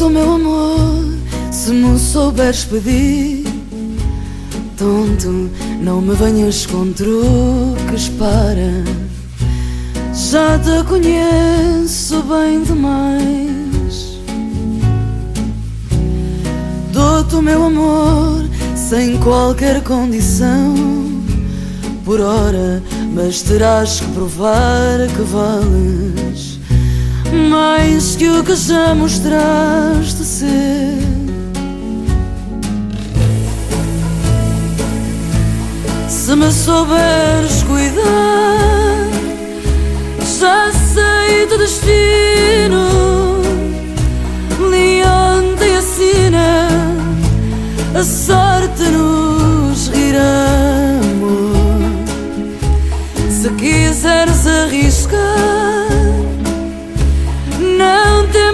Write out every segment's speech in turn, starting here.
O meu amor se me souberes pedir. Tonto, não me venhas com truques para. Já te conheço bem demais. Dou-te o meu amor sem qualquer condição. Por hora, mas terás que provar que vales mais que o que já mostraste ser. Se me souberes cuidar, já sei do destino.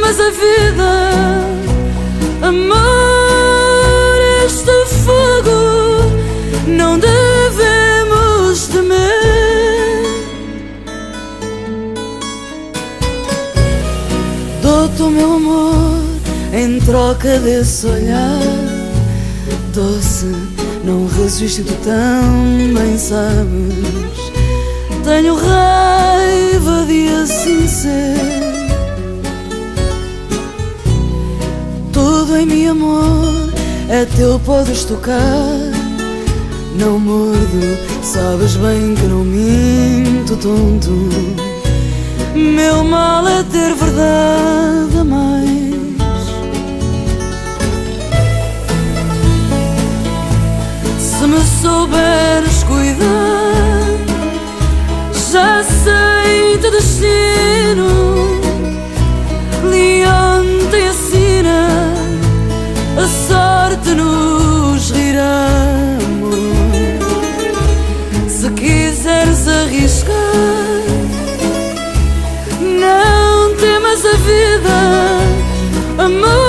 Temas a vida, amor, este fogo não devemos temer. Dou-te o meu amor em troca desse olhar doce. Não resisto, tu também sabes. Tenho raiva de assim ser. Tudo em mim, amor, é teu, podes tocar. Não mordo, sabes bem que não minto, tonto. Meu mal é ter verdade a mais. queres arriscar. Não temas a vida, amor.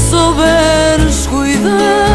souberes cuidar.